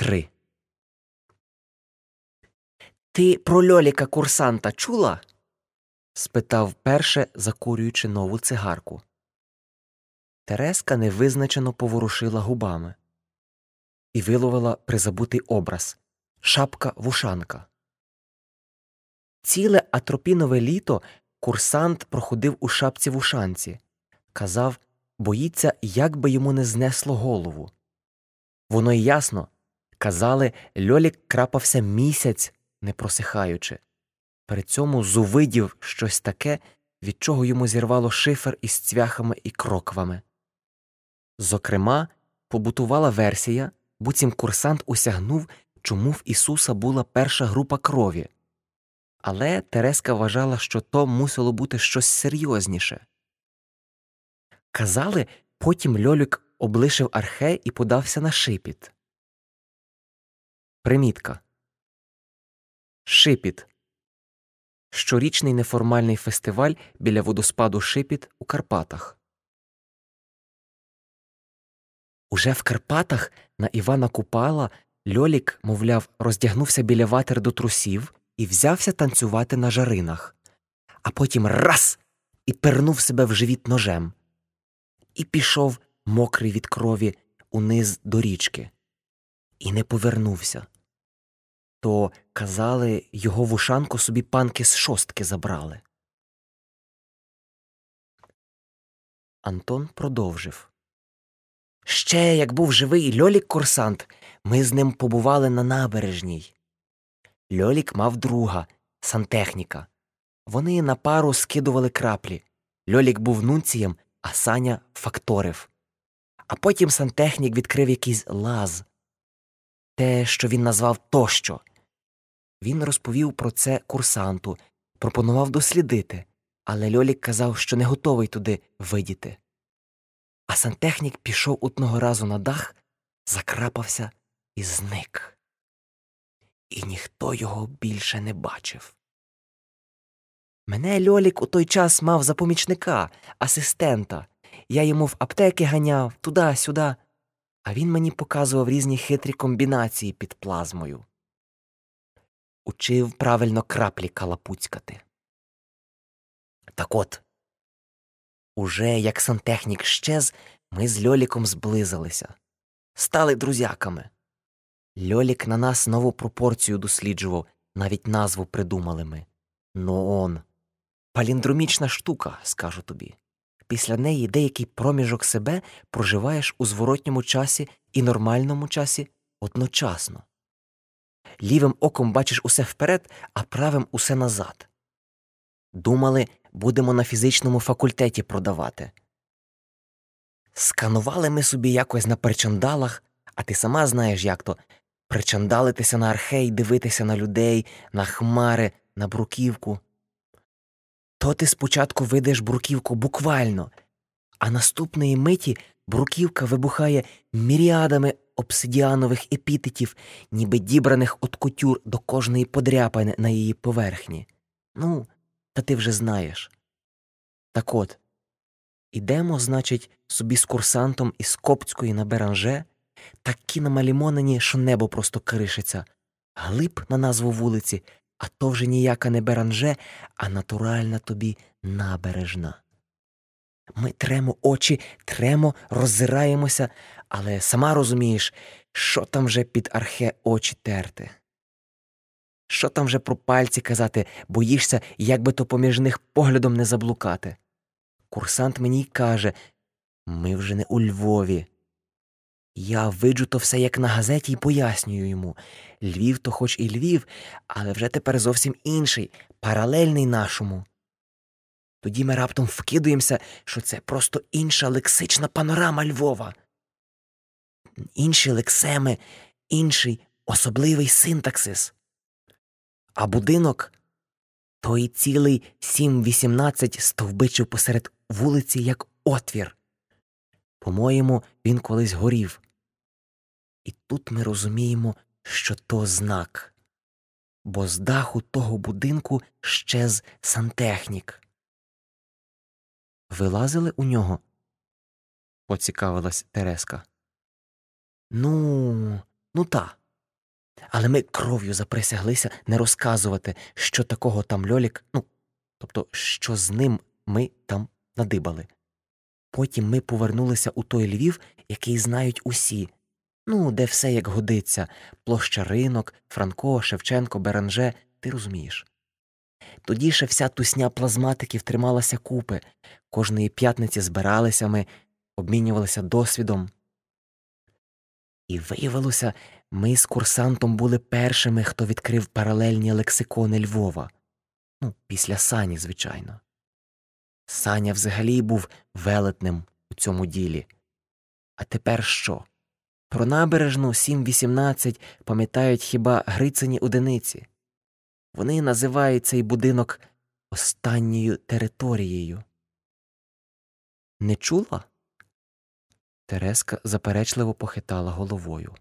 3 Ти про льоліка курсанта чула? спитав перше, закурюючи нову цигарку. Тереска невизначено поворушила губами і виловила призабутий образ шапка вушанка. Ціле атропінове літо курсант проходив у шапці вушанці, казав, боїться, як би йому не знесло голову. Воно й ясно казали, льолік крапався місяць, не просихаючи. При цьому зувидів щось таке, від чого йому зірвало шифер із цвяхами і кроквами. Зокрема, побутувала версія, буцім курсант усягнув, чому в Ісуса була перша група крові. Але Тереска вважала, що то мусило бути щось серйозніше. Казали, потім льолюк облишив архе і подався на шипіт. Примітка Шипіт щорічний неформальний фестиваль біля водоспаду Шипіт у Карпатах. Уже в Карпатах на Івана Купала Льолік, мовляв, роздягнувся біля ватер до трусів і взявся танцювати на жаринах, а потім раз і пернув себе в живіт ножем, і пішов, мокрий від крові, униз до річки, і не повернувся. То, казали, його вушанку собі панки з шостки забрали. Антон продовжив. Ще, як був живий льолік курсант, ми з ним побували на набережній. Льолік мав друга, сантехніка. Вони на пару скидували краплі. Льолік був нунцієм, а Саня факторив. А потім сантехнік відкрив якийсь лаз, те, що він назвав тощо. Він розповів про це курсанту, пропонував дослідити, але Льолік казав, що не готовий туди видіти. А сантехнік пішов одного разу на дах, закрапався і зник. І ніхто його більше не бачив. Мене Льолік у той час мав за помічника, асистента. Я йому в аптеки ганяв туди сюди, а він мені показував різні хитрі комбінації під плазмою. Учив правильно краплі калапуцькати. Так от, уже як сантехнік щез, ми з Льоліком зблизилися, стали друзяками. Льолік на нас нову пропорцію досліджував, навіть назву придумали ми. Ноон. Паліндромічна штука, скажу тобі. Після неї деякий проміжок себе проживаєш у зворотньому часі і нормальному часі одночасно. Лівим оком бачиш усе вперед, а правим усе назад. Думали, будемо на фізичному факультеті продавати. Сканували ми собі якось на причандалах, а ти сама знаєш, як то причандалитися на архей, дивитися на людей, на хмари, на бруківку. То ти спочатку видиш бруківку буквально, а наступної миті бруківка вибухає міріадами обсидіанових епітетів, ніби дібраних от кутюр до кожної подряпини на її поверхні. Ну, та ти вже знаєш. Так от ідемо, значить, собі з курсантом із Коптської на Беранже, такі намалімонені, що небо просто кришиться, глиб на назву вулиці, а то вже ніяка не Беранже, а натуральна тобі набережна. Ми тремо очі, тремо, роззираємося, але сама розумієш, що там вже під архе очі терти. Що там вже про пальці казати, боїшся, як би то поміж них поглядом не заблукати. Курсант мені каже ми вже не у Львові. Я виджу то все як на газеті і пояснюю йому Львів то хоч і Львів, але вже тепер зовсім інший, паралельний нашому. Тоді ми раптом вкидуємося, що це просто інша лексична панорама Львова. Інші лексеми, інший особливий синтаксис. А будинок той цілий сім вісімнадцять стовбичив посеред вулиці, як отвір. По-моєму, він колись горів. І тут ми розуміємо, що то знак, бо з даху того будинку щез сантехнік. Вилазили у нього? поцікавилась Тереска. Ну, ну та, Але ми кров'ю заприсяглися не розказувати, що такого там льолік, ну, тобто, що з ним ми там надибали. Потім ми повернулися у той Львів, який знають усі, ну, де все як годиться площа ринок, Франко, Шевченко, Беранже, ти розумієш. Тоді ще вся тусня плазматиків трималася купи, кожної п'ятниці збиралися ми, обмінювалися досвідом. І виявилося, ми з курсантом були першими, хто відкрив паралельні лексикони Львова. Ну, після Сані, звичайно. Саня взагалі був велетним у цьому ділі. А тепер що? Про набережну 7-18 пам'ятають хіба Грицані одиниці. Вони називають цей будинок останньою територією. Не чула? Тереска заперечливо похитала головою.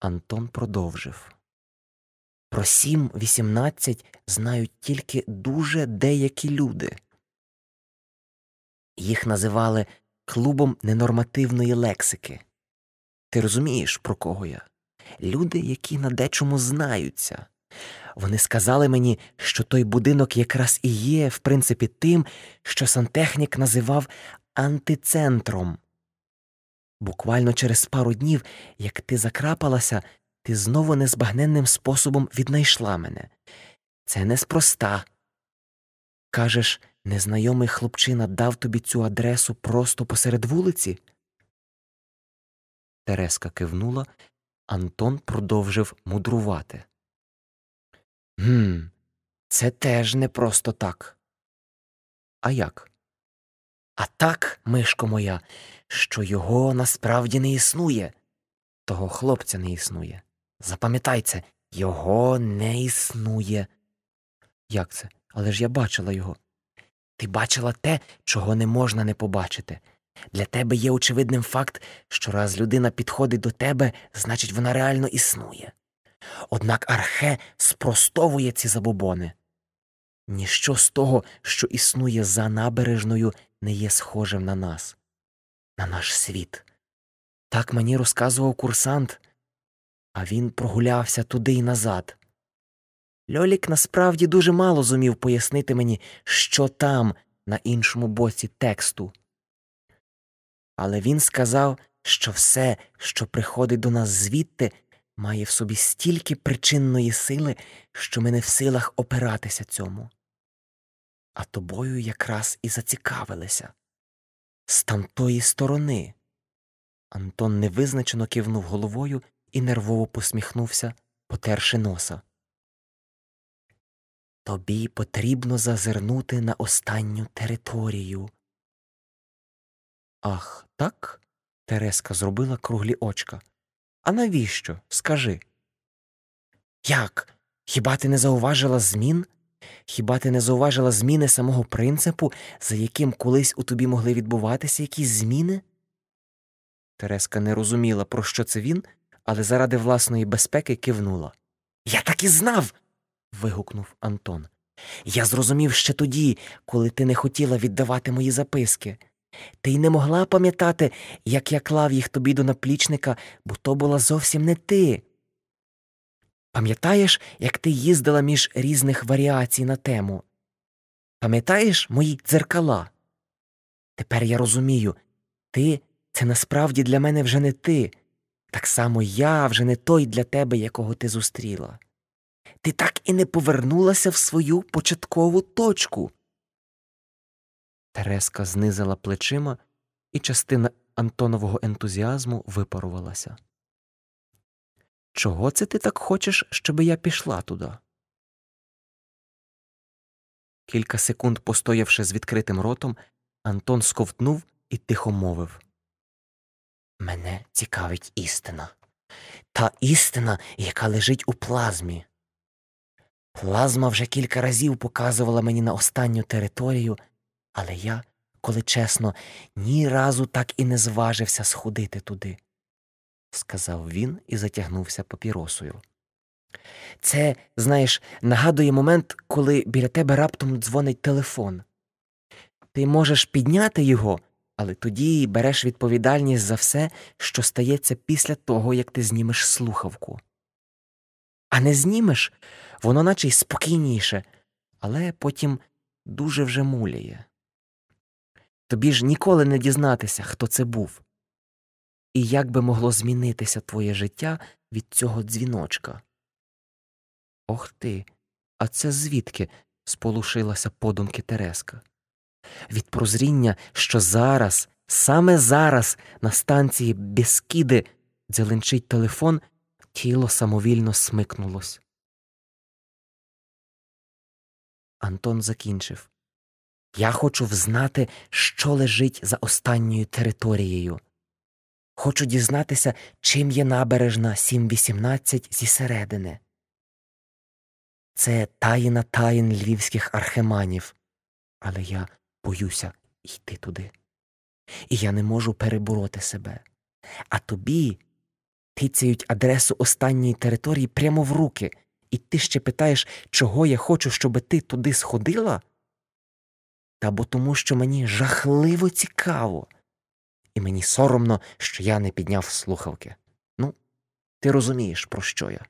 Антон продовжив. Про сім вісімнадцять знають тільки дуже деякі люди. Їх називали клубом ненормативної лексики. Ти розумієш, про кого я? Люди, які на дечому знаються. Вони сказали мені, що той будинок якраз і є, в принципі, тим, що сантехнік називав антицентром. Буквально через пару днів, як ти закрапалася, ти знову незбагненним способом віднайшла мене. Це неспроста. Кажеш, незнайомий хлопчина дав тобі цю адресу просто посеред вулиці? Тереска кивнула, Антон продовжив мудрувати. Гм, це теж не просто так. А як? А так, мишко моя, що його насправді не існує, того хлопця не існує. Запам'ятай це, його не існує. Як це? Але ж я бачила його. Ти бачила те, чого не можна не побачити. Для тебе є очевидним факт, що раз людина підходить до тебе, значить вона реально існує. Однак архе спростовує ці забобони. Ніщо з того, що існує за набережною, не є схожим на нас, на наш світ. Так мені розказував курсант, а він прогулявся туди й назад. Льолік насправді дуже мало зумів пояснити мені, що там, на іншому боці тексту. Але він сказав, що все, що приходить до нас звідти, має в собі стільки причинної сили, що ми не в силах опиратися цьому. А тобою якраз і зацікавилися. З тамтої сторони. Антон невизначено кивнув головою і нервово посміхнувся, потерши носа. Тобі потрібно зазирнути на останню територію. Ах, так? Тереска зробила круглі очка. А навіщо? Скажи. Як? Хіба ти не зауважила змін? Хіба ти не зауважила зміни самого принципу, за яким колись у тобі могли відбуватися якісь зміни? Тереска не розуміла, про що це він, але заради власної безпеки кивнула. Я так і знав. вигукнув Антон. Я зрозумів ще тоді, коли ти не хотіла віддавати мої записки. Ти й не могла пам'ятати, як я клав їх тобі до наплічника, бо то була зовсім не ти. Пам'ятаєш, як ти їздила між різних варіацій на тему? Пам'ятаєш мої дзеркала? Тепер я розумію, ти це насправді для мене вже не ти. Так само я вже не той для тебе, якого ти зустріла. Ти так і не повернулася в свою початкову точку. Тереска знизила плечима, і частина Антонового ентузіазму випарувалася. Чого це ти так хочеш, щоби я пішла туди? Кілька секунд постоявши з відкритим ротом, Антон сковтнув і тихо мовив Мене цікавить істина. Та істина, яка лежить у плазмі. Плазма вже кілька разів показувала мені на останню територію, але я, коли чесно, ні разу так і не зважився сходити туди, сказав він і затягнувся папіросою. Це, знаєш, нагадує момент, коли біля тебе раптом дзвонить телефон. Ти можеш підняти його, Але тоді береш відповідальність за все, що стається після того, як ти знімеш слухавку. А не знімеш, воно наче й спокійніше, але потім дуже вже муляє. Тобі ж ніколи не дізнатися, хто це був, і як би могло змінитися твоє життя від цього дзвіночка. Ох ти, а це звідки? сполушилася подумки Тереска. Від прозріння, що зараз, саме зараз, на станції Бескіди дзеленчить телефон, тіло самовільно смикнулось. Антон закінчив. Я хочу взнати, що лежить за останньою територією. Хочу дізнатися, чим є набережна 718 зі середини. Це таїна таїн львівських археманів, але я боюся йти туди. І я не можу перебороти себе. А тобі тицяють адресу останньої території прямо в руки, і ти ще питаєш, чого я хочу, щоб ти туди сходила? Та бо тому, що мені жахливо цікаво, і мені соромно, що я не підняв слухавки. Ну, ти розумієш, про що я.